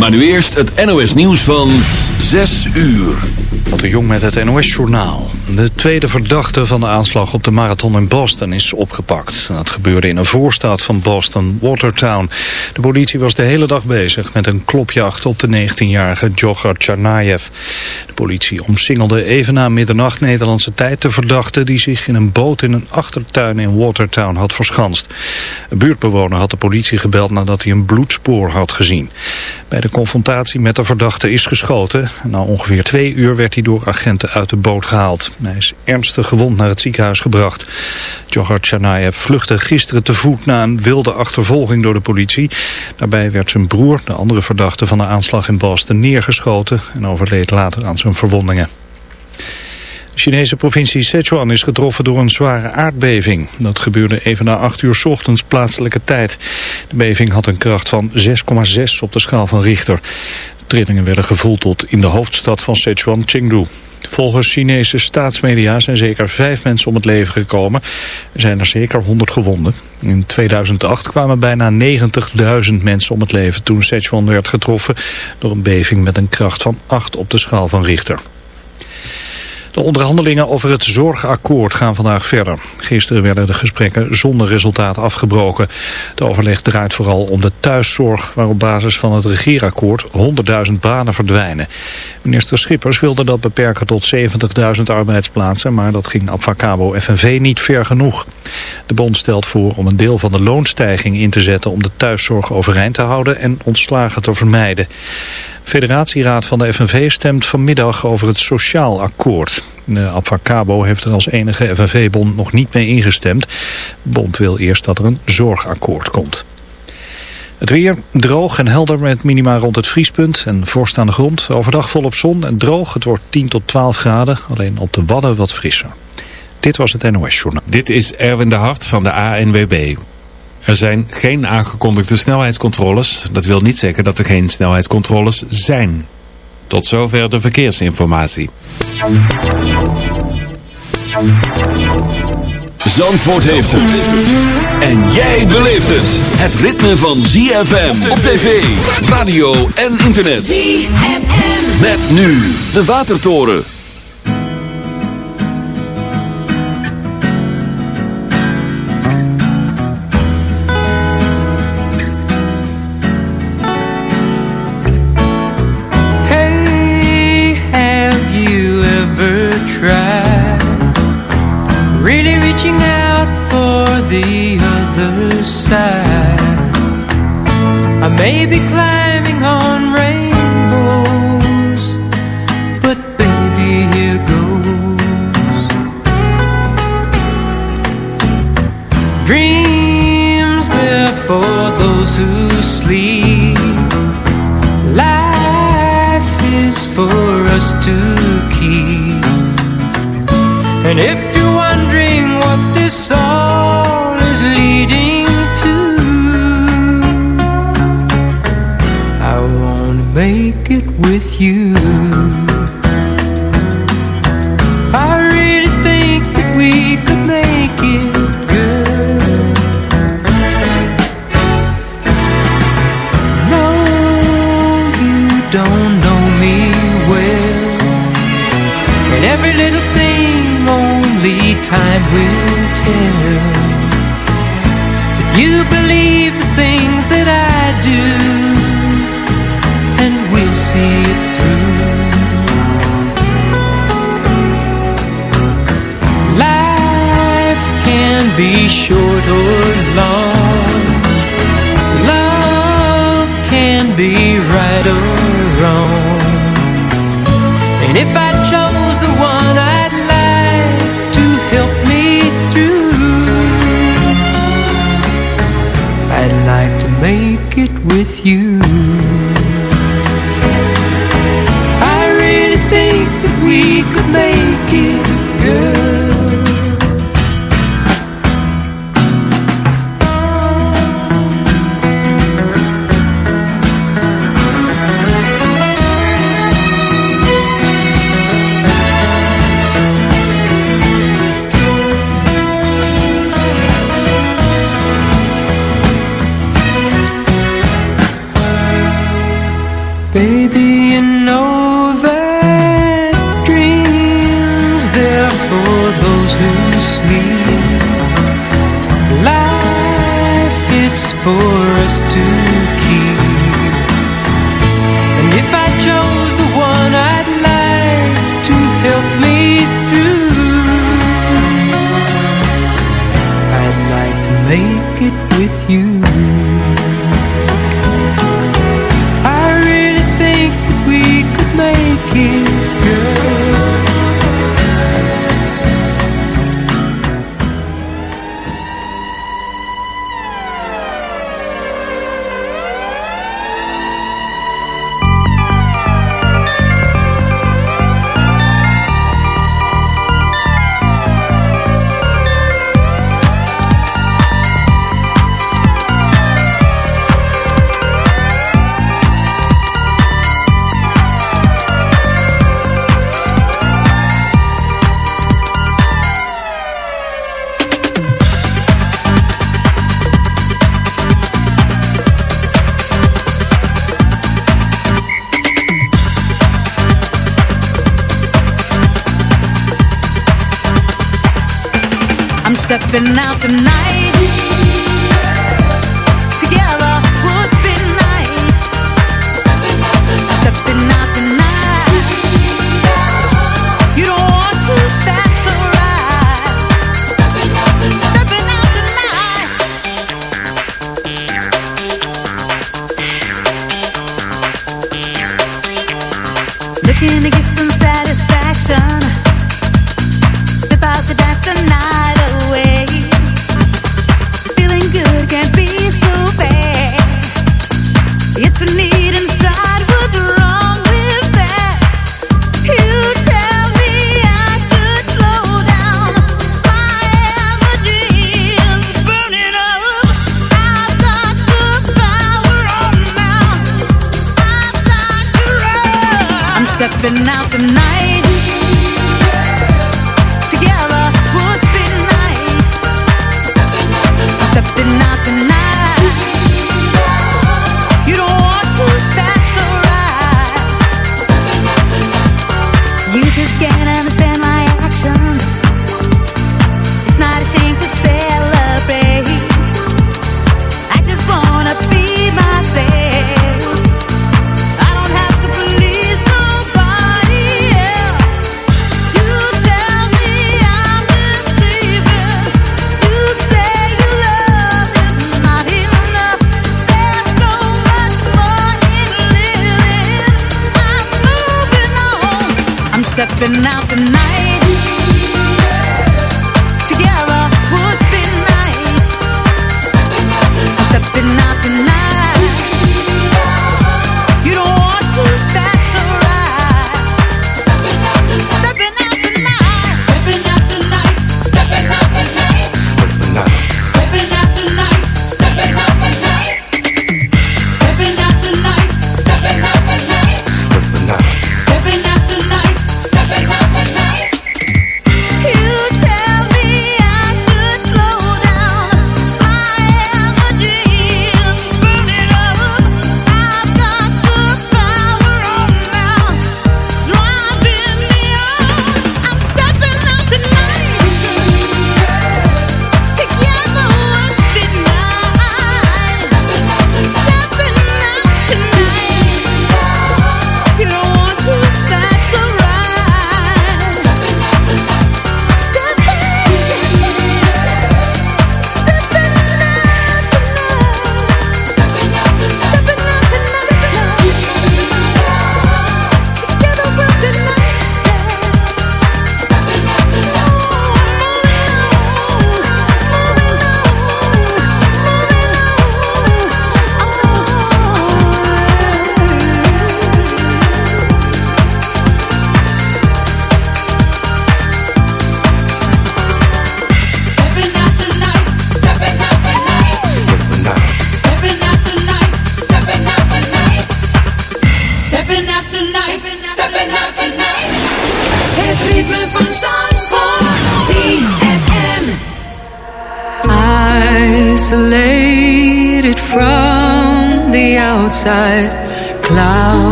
Maar nu eerst het NOS nieuws van 6 uur. Wat de Jong met het NOS-journaal. De tweede verdachte van de aanslag op de marathon in Boston is opgepakt. Dat gebeurde in een voorstad van Boston, Watertown. De politie was de hele dag bezig met een klopjacht op de 19-jarige jogger Tsarnaev. De politie omsingelde even na middernacht Nederlandse tijd de verdachte... die zich in een boot in een achtertuin in Watertown had verschanst. Een buurtbewoner had de politie gebeld nadat hij een bloedspoor had gezien. Bij de confrontatie met de verdachte is geschoten. Na ongeveer twee uur werd hij door agenten uit de boot gehaald. Hij is ernstig gewond naar het ziekenhuis gebracht. Djokhar Tsarnaev vluchtte gisteren te voet na een wilde achtervolging door de politie. Daarbij werd zijn broer, de andere verdachte van de aanslag in Boston, neergeschoten... en overleed later aan zijn verwondingen. De Chinese provincie Sichuan is getroffen door een zware aardbeving. Dat gebeurde even na 8 uur ochtends plaatselijke tijd. De beving had een kracht van 6,6 op de schaal van Richter. Trillingen werden gevoeld tot in de hoofdstad van Sichuan, Chengdu. Volgens Chinese staatsmedia zijn zeker vijf mensen om het leven gekomen. Er zijn er zeker 100 gewonden. In 2008 kwamen bijna 90.000 mensen om het leven toen Sichuan werd getroffen door een beving met een kracht van 8 op de schaal van Richter. De onderhandelingen over het zorgakkoord gaan vandaag verder. Gisteren werden de gesprekken zonder resultaat afgebroken. De overleg draait vooral om de thuiszorg... waar op basis van het regeerakkoord 100.000 banen verdwijnen. Minister Schippers wilde dat beperken tot 70.000 arbeidsplaatsen... maar dat ging Abfacabo FNV niet ver genoeg. De bond stelt voor om een deel van de loonstijging in te zetten... om de thuiszorg overeind te houden en ontslagen te vermijden federatieraad van de FNV stemt vanmiddag over het sociaal akkoord. De heeft er als enige FNV-bond nog niet mee ingestemd. Bond wil eerst dat er een zorgakkoord komt. Het weer droog en helder met minima rond het vriespunt en vorst aan de grond. Overdag volop zon en droog. Het wordt 10 tot 12 graden, alleen op de Wadden wat frisser. Dit was het NOS Journaal. Dit is Erwin de Hart van de ANWB. Er zijn geen aangekondigde snelheidscontroles. Dat wil niet zeggen dat er geen snelheidscontroles zijn. Tot zover de verkeersinformatie. Zandvoort heeft het. En jij beleeft het. Het ritme van ZFM op tv, radio en internet. ZFM. Met nu de Watertoren. Maybe climbing on rainbows But baby, here goes. Dreams, there for those who sleep. Life is for us to keep. And if you're wondering what this all it with you. I really think that we could make it, girl No, you don't know me well. And every little thing only time will tell. If you believe be short or long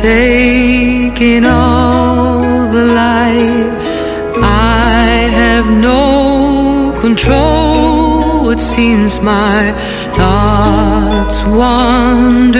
taking all the light. I have no control. It seems my thoughts wander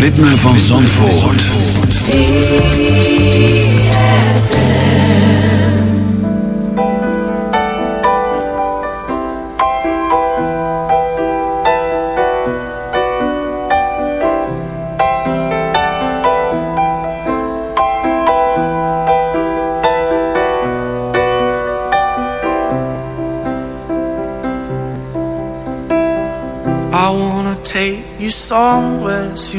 ritme van Zandvoort. I wanna take you somewhere, so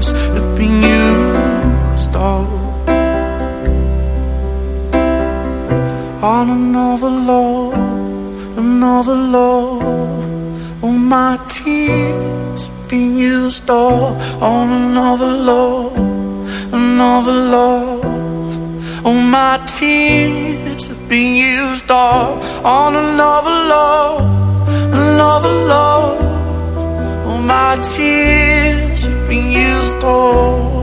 been used up on another love, another love. All my tears been used up on another love, another love. All my tears have been used up on another love, another love. All my tears have been used up.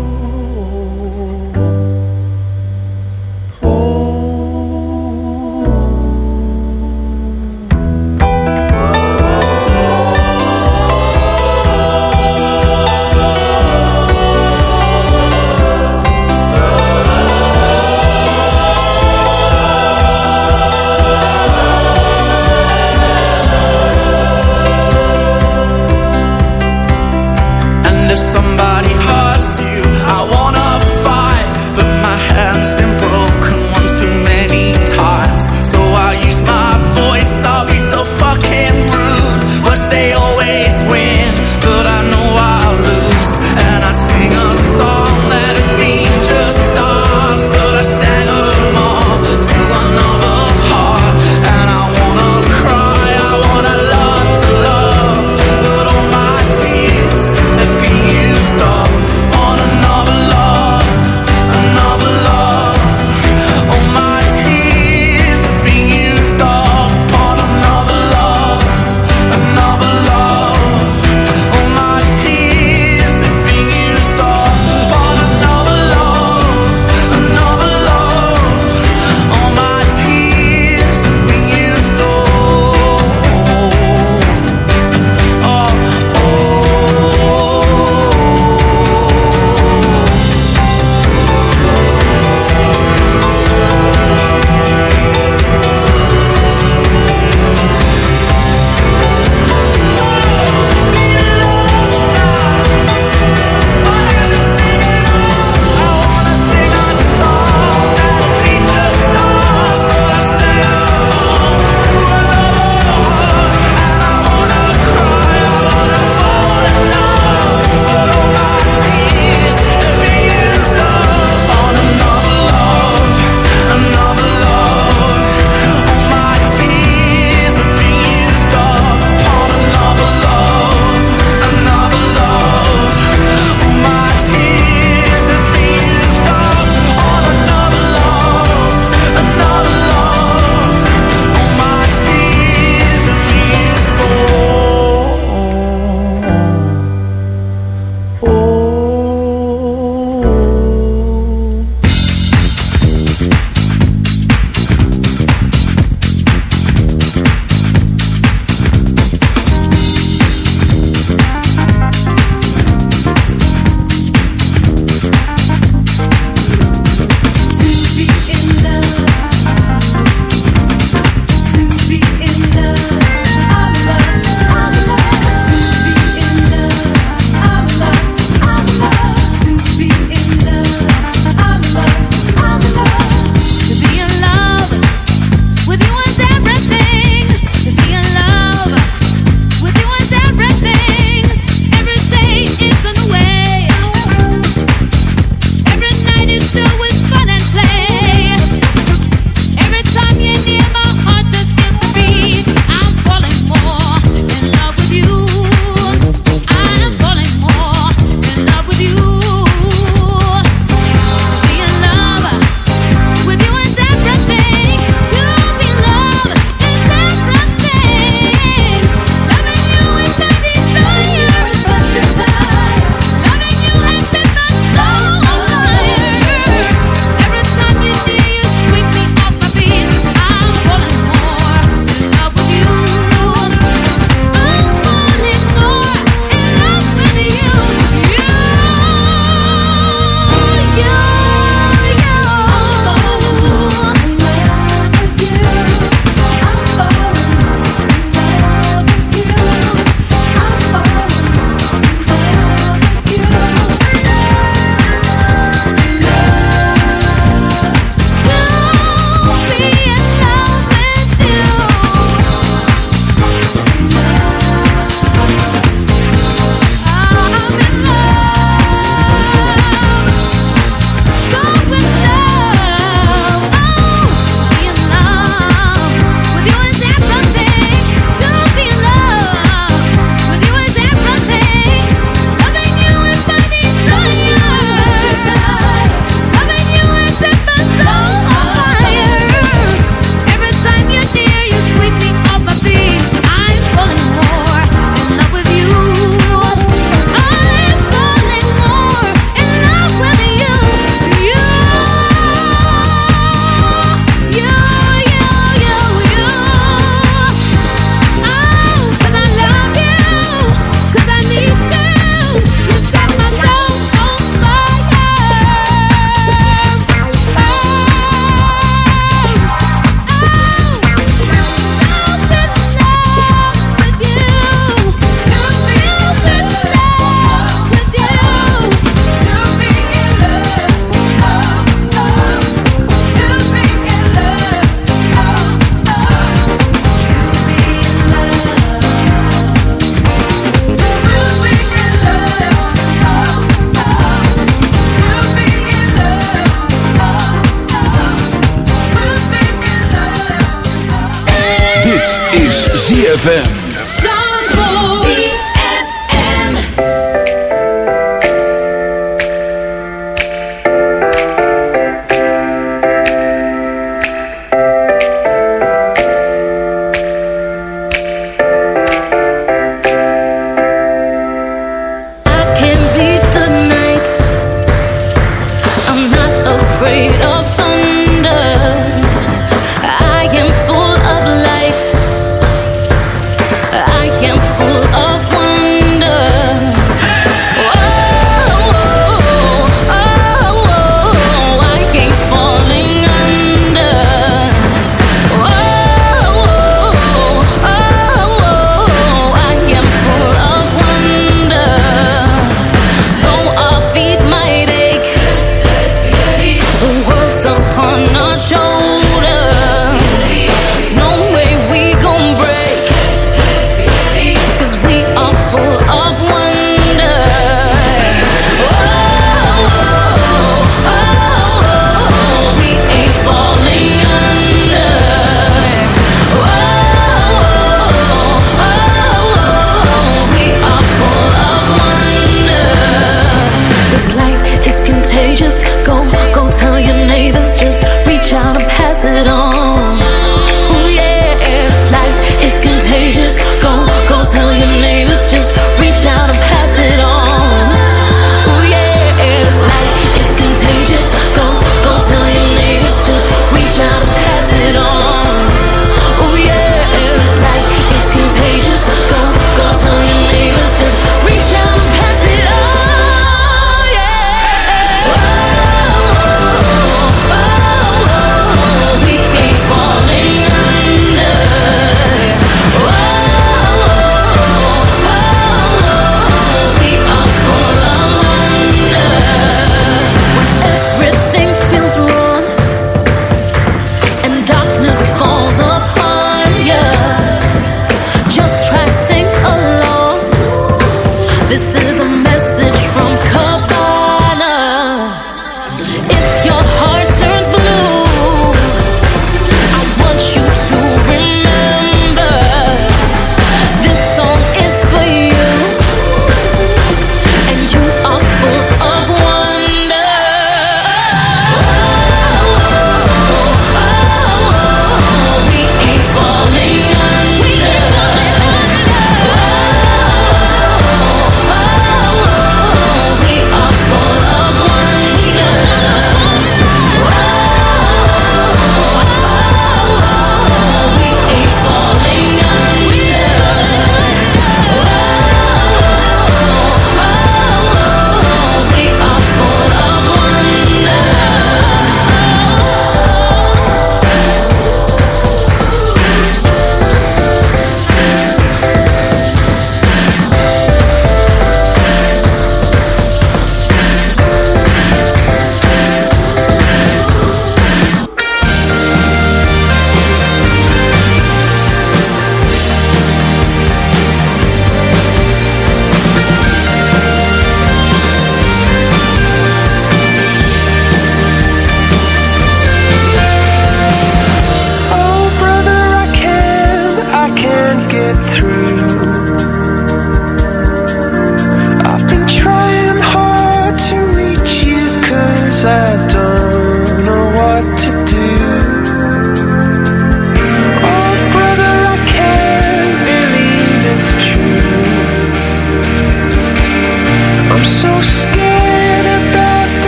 is ZFM.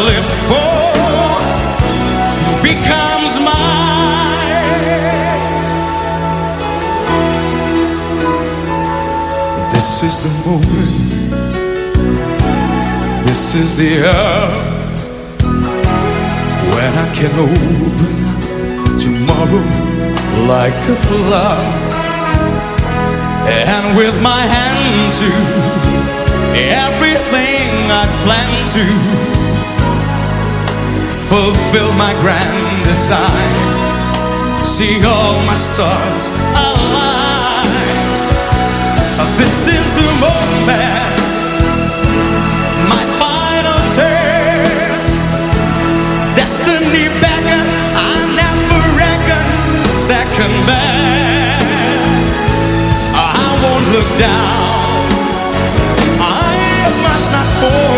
I've for becomes mine. This is the moment. This is the hour when I can open tomorrow like a flower, and with my hand to everything I to fulfill my grand design. See all my stars align. This is the moment, my final test. Destiny beckon, I never reckon second best. I won't look down, I must not fall.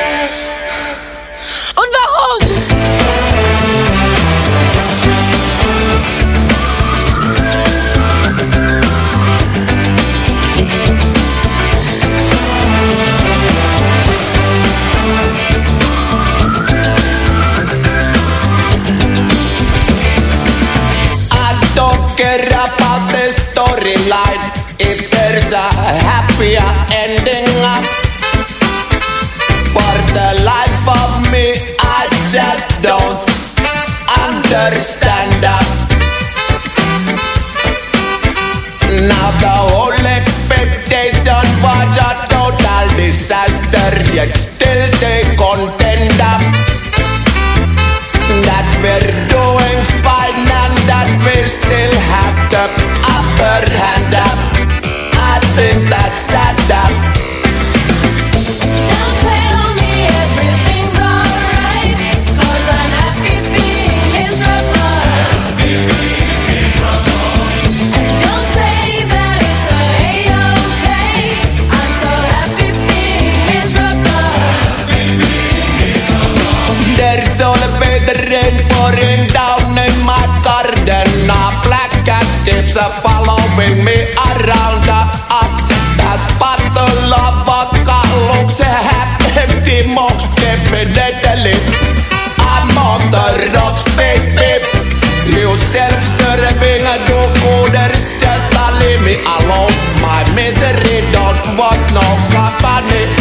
Wat nog got.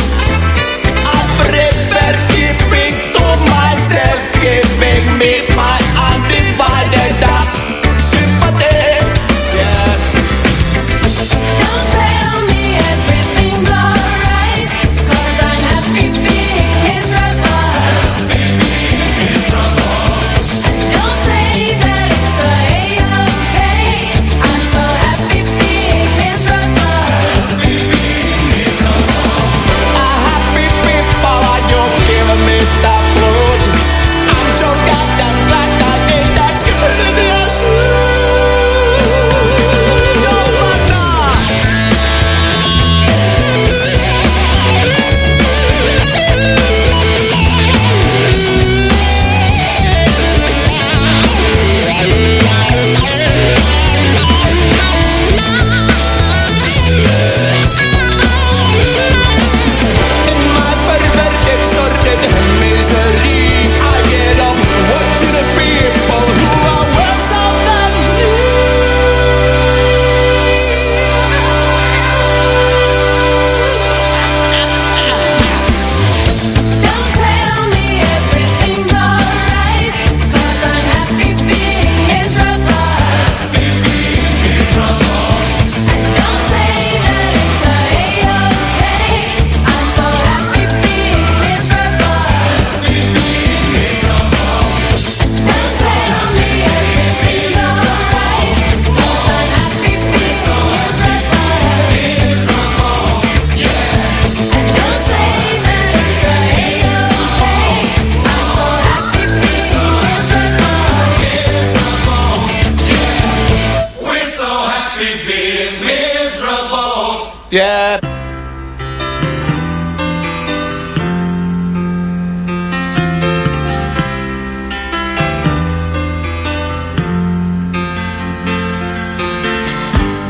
Yeah.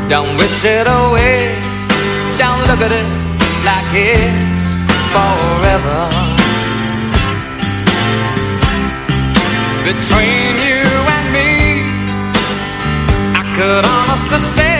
Don't wish it away. Don't look at it like it's forever. Between you and me, I could honestly say